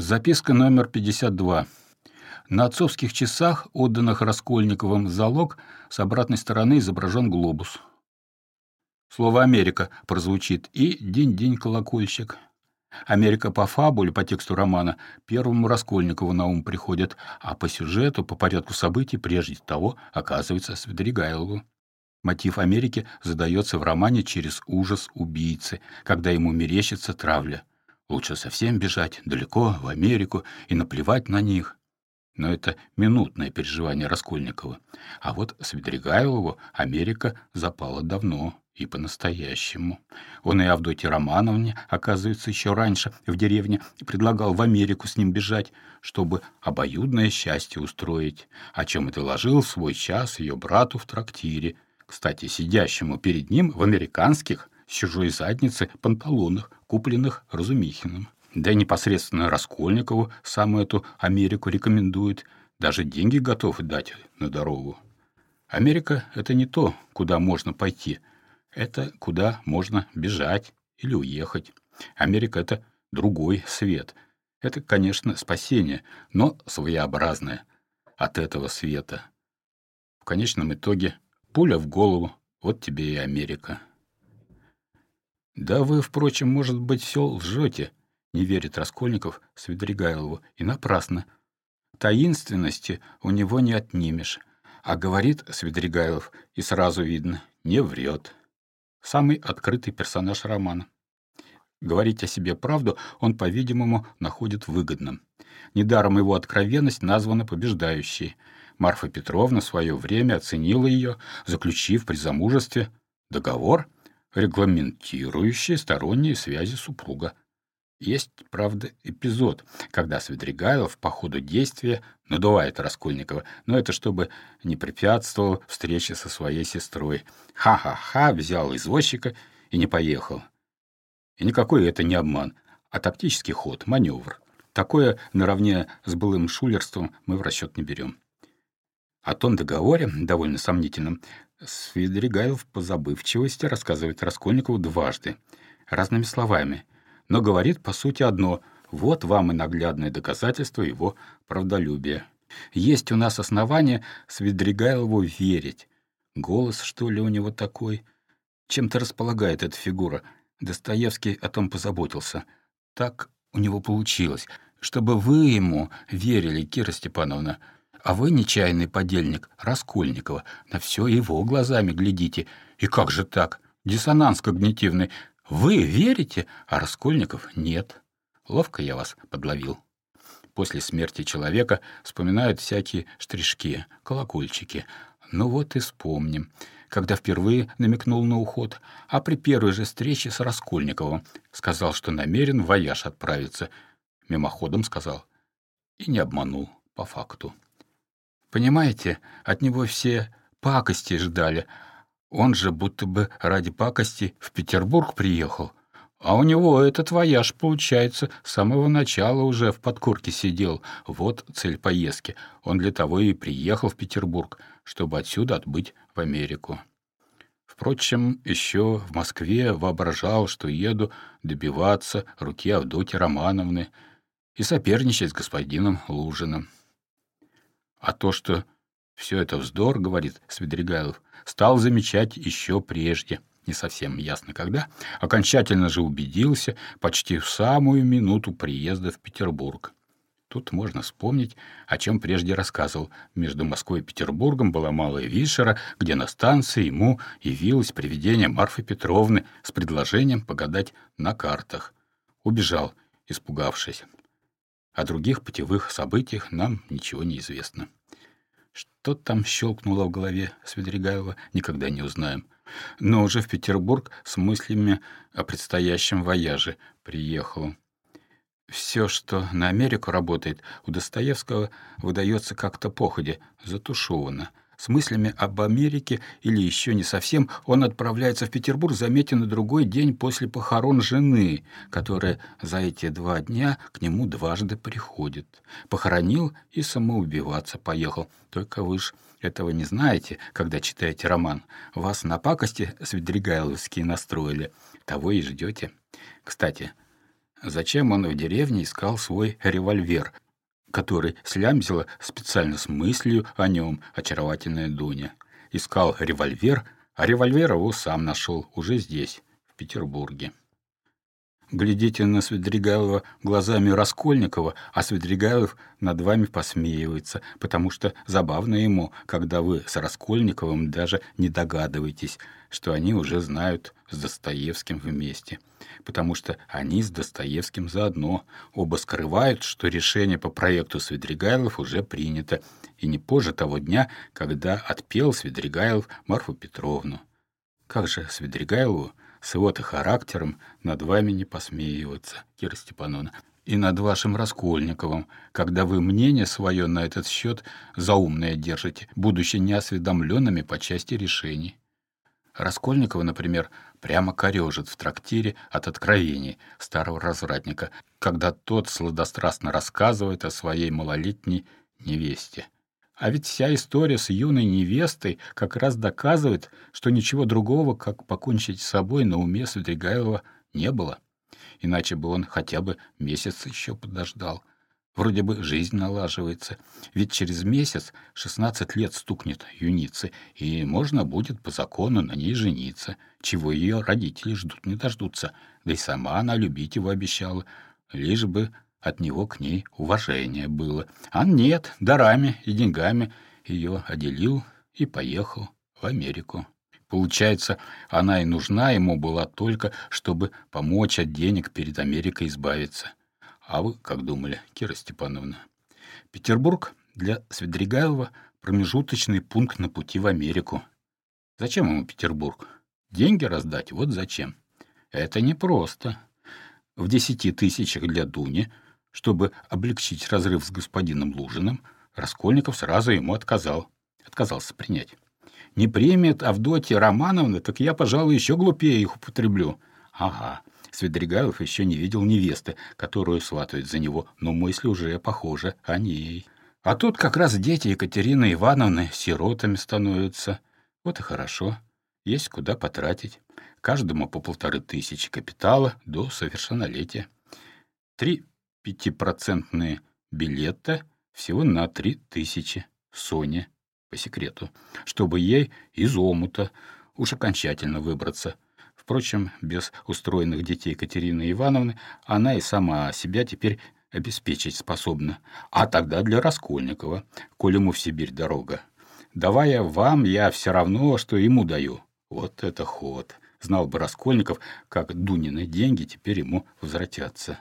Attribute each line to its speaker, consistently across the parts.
Speaker 1: Записка номер 52. На отцовских часах, отданных Раскольниковым залог, с обратной стороны изображен глобус. Слово «Америка» прозвучит и «день-день колокольчик». Америка по фабуле, по тексту романа, первому Раскольникову на ум приходит, а по сюжету, по порядку событий, прежде того, оказывается Свидригайлову. Мотив Америки задается в романе через ужас убийцы, когда ему мерещится травля. Лучше совсем бежать далеко, в Америку, и наплевать на них. Но это минутное переживание Раскольникова. А вот Свидригайлову Америка запала давно и по-настоящему. Он и Авдотье Романовне, оказывается, еще раньше в деревне предлагал в Америку с ним бежать, чтобы обоюдное счастье устроить, о чем и доложил в свой час ее брату в трактире, кстати, сидящему перед ним в американских, с чужой задницы, панталонах, купленных Разумихиным. Да и непосредственно Раскольникову саму эту Америку рекомендует, даже деньги готов дать на дорогу. Америка — это не то, куда можно пойти, это куда можно бежать или уехать. Америка — это другой свет. Это, конечно, спасение, но своеобразное от этого света. В конечном итоге пуля в голову, вот тебе и Америка. Да вы, впрочем, может быть, все лжете, не верит Раскольников Свидригайлову, и напрасно. Таинственности у него не отнимешь, а говорит Свидригайлов, и сразу видно, не врет. Самый открытый персонаж романа. Говорить о себе правду он, по-видимому, находит выгодным. Недаром его откровенность названа побеждающей. Марфа Петровна в свое время оценила ее, заключив при замужестве договор — регламентирующие сторонние связи супруга. Есть, правда, эпизод, когда Свидригайлов по ходу действия надувает Раскольникова, но это чтобы не препятствовал встрече со своей сестрой. Ха-ха-ха, взял извозчика и не поехал. И никакой это не обман, а тактический ход, маневр. Такое наравне с былым шулерством мы в расчет не берем. О том договоре, довольно сомнительном, Свидригайлов по забывчивости рассказывает Раскольникову дважды, разными словами, но говорит, по сути, одно «вот вам и наглядное доказательство его правдолюбия». Есть у нас основания Свидригайлову верить. Голос, что ли, у него такой? Чем-то располагает эта фигура. Достоевский о том позаботился. Так у него получилось. Чтобы вы ему верили, Кира Степановна, а вы, нечаянный подельник Раскольникова, на все его глазами глядите. И как же так? Диссонанс когнитивный. Вы верите, а Раскольников нет. Ловко я вас подловил. После смерти человека вспоминают всякие штришки, колокольчики. Ну вот и вспомним. Когда впервые намекнул на уход, а при первой же встрече с Раскольниковым сказал, что намерен в вояж отправиться. Мимоходом сказал. И не обманул по факту. Понимаете, от него все пакости ждали. Он же будто бы ради пакости в Петербург приехал. А у него этот вояж, получается, с самого начала уже в подкорке сидел. Вот цель поездки. Он для того и приехал в Петербург, чтобы отсюда отбыть в Америку. Впрочем, еще в Москве воображал, что еду добиваться руки Авдотьи Романовны и соперничать с господином Лужиным. А то, что все это вздор, говорит Свидригайлов, стал замечать еще прежде, не совсем ясно когда, окончательно же убедился почти в самую минуту приезда в Петербург. Тут можно вспомнить, о чем прежде рассказывал. Между Москвой и Петербургом была Малая Вишера, где на станции ему явилось привидение Марфы Петровны с предложением погадать на картах. Убежал, испугавшись. О других путевых событиях нам ничего не известно. Что там щелкнуло в голове Свидригайлова, никогда не узнаем. Но уже в Петербург с мыслями о предстоящем вояже приехал. Все, что на Америку работает, у Достоевского выдается как-то походе, затушевано — с мыслями об Америке или еще не совсем, он отправляется в Петербург, заметен на другой день после похорон жены, которая за эти два дня к нему дважды приходит. Похоронил и самоубиваться поехал. Только вы ж этого не знаете, когда читаете роман. Вас на пакости свидригайловские настроили. Того и ждете. Кстати, Зачем он в деревне искал свой револьвер, который слямзила специально с мыслью о нем очаровательная Дуня? Искал револьвер, а револьвер его сам нашел уже здесь, в Петербурге. Глядите на Свидригайлова глазами Раскольникова, а Свидригайлов над вами посмеивается, потому что забавно ему, когда вы с Раскольниковым даже не догадываетесь, что они уже знают с Достоевским вместе. Потому что они с Достоевским заодно. Оба скрывают, что решение по проекту Свидригайлов уже принято, и не позже того дня, когда отпел Свидригайлов Марфу Петровну. Как же Свидригайлову с его-то характером над вами не посмеиваться, Кира Степановна, и над вашим Раскольниковым, когда вы мнение свое на этот счет заумное держите, будучи неосведомленными по части решений. Раскольникова, например, прямо корежит в трактире от откровений старого развратника, когда тот сладострастно рассказывает о своей малолетней невесте. А ведь вся история с юной невестой как раз доказывает, что ничего другого, как покончить с собой, на уме Свидригайлова не было. Иначе бы он хотя бы месяц еще подождал. Вроде бы жизнь налаживается, ведь через месяц 16 лет стукнет юнице, и можно будет по закону на ней жениться, чего ее родители ждут не дождутся, да и сама она любить его обещала, лишь бы от него к ней уважение было. А нет, дарами и деньгами ее отделил и поехал в Америку. Получается, она и нужна ему была только, чтобы помочь от денег перед Америкой избавиться. А вы как думали, Кира Степановна? Петербург для Свидригайлова промежуточный пункт на пути в Америку. Зачем ему Петербург? Деньги раздать? Вот зачем. Это непросто. В десяти тысячах для Дуни — чтобы облегчить разрыв с господином Лужиным, Раскольников сразу ему отказал. Отказался принять. Не примет Авдотья Романовна, так я, пожалуй, еще глупее их употреблю. Ага, Свидригайлов еще не видел невесты, которую сватают за него, но мысли уже похожи о ней. А тут как раз дети Екатерины Ивановны сиротами становятся. Вот и хорошо. Есть куда потратить. Каждому по полторы тысячи капитала до совершеннолетия. Три пятипроцентные билеты всего на три тысячи Соне по секрету, чтобы ей из омута уж окончательно выбраться. Впрочем, без устроенных детей Катерины Ивановны она и сама себя теперь обеспечить способна. А тогда для Раскольникова, коль ему в Сибирь дорога. Давая вам, я все равно, что ему даю. Вот это ход. Знал бы Раскольников, как Дунины деньги теперь ему возвратятся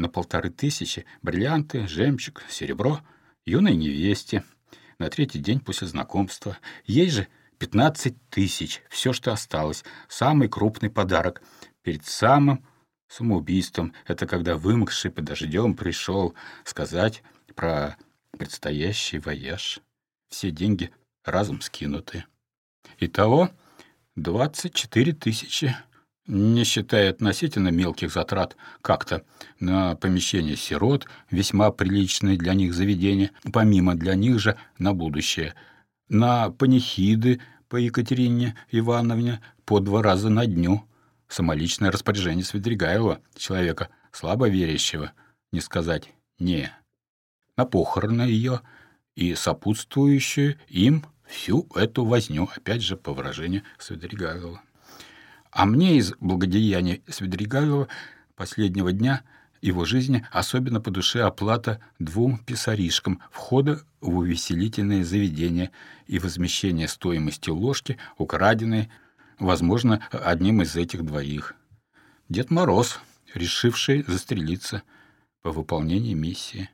Speaker 1: на полторы тысячи бриллианты, жемчуг, серебро юной невесте на третий день после знакомства. Ей же пятнадцать тысяч, все, что осталось, самый крупный подарок перед самым самоубийством. Это когда вымокший под дождем пришел сказать про предстоящий вояж. Все деньги разом скинуты. Итого двадцать четыре тысячи не считая относительно мелких затрат как-то на помещение сирот, весьма приличное для них заведение, помимо для них же на будущее, на панихиды по Екатерине Ивановне по два раза на дню, самоличное распоряжение Свидригайлова, человека слабо верящего, не сказать «не», на похороны ее и сопутствующую им всю эту возню, опять же, по выражению Свидригайлова. А мне из благодеяния Свидригайлова последнего дня его жизни особенно по душе оплата двум писаришкам входа в увеселительное заведение и возмещение стоимости ложки, украденной, возможно, одним из этих двоих. Дед Мороз, решивший застрелиться по выполнении миссии.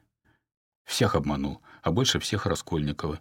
Speaker 1: Всех обманул, а больше всех Раскольникова.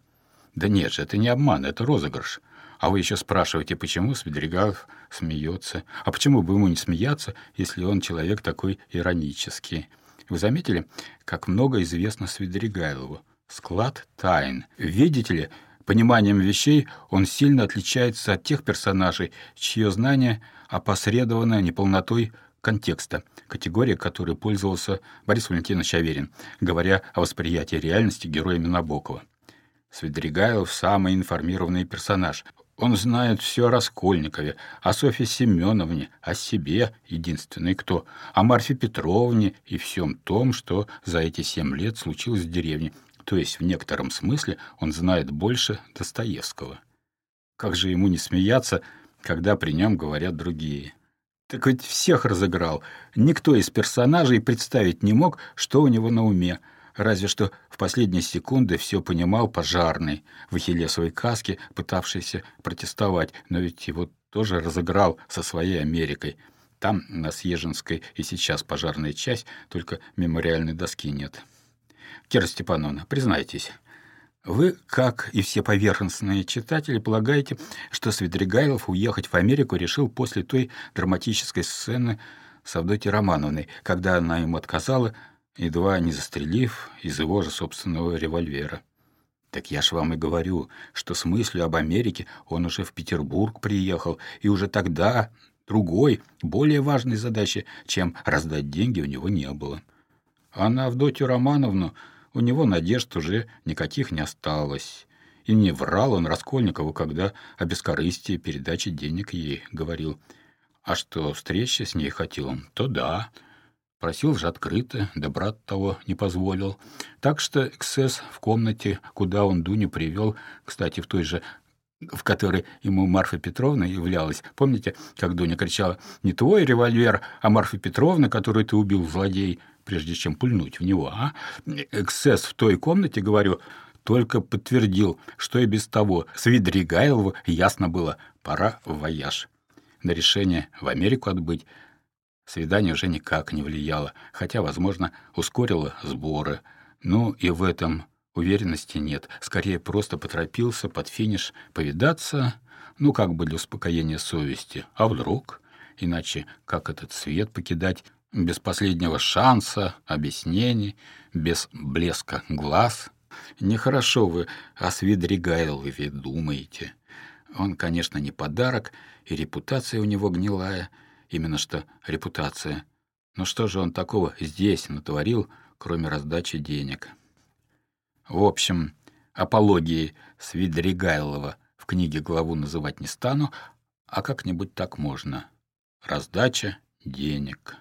Speaker 1: Да нет же, это не обман, это розыгрыш. А вы еще спрашиваете, почему Свидригайлов смеется? А почему бы ему не смеяться, если он человек такой иронический? Вы заметили, как много известно Свидригайлову? Склад тайн. Видите ли, пониманием вещей он сильно отличается от тех персонажей, чье знание опосредовано неполнотой контекста, категория которой пользовался Борис Валентинович Аверин, говоря о восприятии реальности героями Набокова. Свидригайлов – самый информированный персонаж. Он знает все о Раскольникове, о Софье Семеновне, о себе, единственный кто, о Марфе Петровне и всем том, что за эти семь лет случилось в деревне. То есть в некотором смысле он знает больше Достоевского. Как же ему не смеяться, когда при нем говорят другие? Так ведь всех разыграл. Никто из персонажей представить не мог, что у него на уме — разве что в последние секунды все понимал пожарный в ахиллесовой каске, пытавшийся протестовать, но ведь его тоже разыграл со своей Америкой. Там, на Съежинской, и сейчас пожарная часть, только мемориальной доски нет. Кира Степановна, признайтесь, вы, как и все поверхностные читатели, полагаете, что Свидригайлов уехать в Америку решил после той драматической сцены с Авдотьей Романовной, когда она ему отказала, едва не застрелив из его же собственного револьвера. Так я ж вам и говорю, что с мыслью об Америке он уже в Петербург приехал, и уже тогда другой, более важной задачи, чем раздать деньги, у него не было. А на Авдотью Романовну у него надежд уже никаких не осталось. И не врал он Раскольникову, когда о бескорыстии передачи денег ей говорил. А что встречи с ней хотел он, то да — Просил же открыто, да брат того не позволил. Так что эксцесс в комнате, куда он Дуню привел, кстати, в той же в которой ему Марфа Петровна являлась. Помните, как Дуня кричала «Не твой револьвер, а Марфа Петровна, которую ты убил, злодей», прежде чем пульнуть в него, а? Эксцесс в той комнате, говорю, только подтвердил, что и без того Свидригайлову ясно было — пора в вояж. На решение в Америку отбыть — Свидание уже никак не влияло, хотя, возможно, ускорило сборы. Ну и в этом уверенности нет. Скорее, просто поторопился под финиш повидаться, ну, как бы для успокоения совести. А вдруг? Иначе как этот свет покидать? Без последнего шанса, объяснений, без блеска глаз. Нехорошо вы о Свидригайлове думаете. Он, конечно, не подарок, и репутация у него гнилая — именно что репутация. Но что же он такого здесь натворил, кроме раздачи денег? В общем, апологии Свидригайлова в книге главу называть не стану, а как-нибудь так можно. Раздача денег.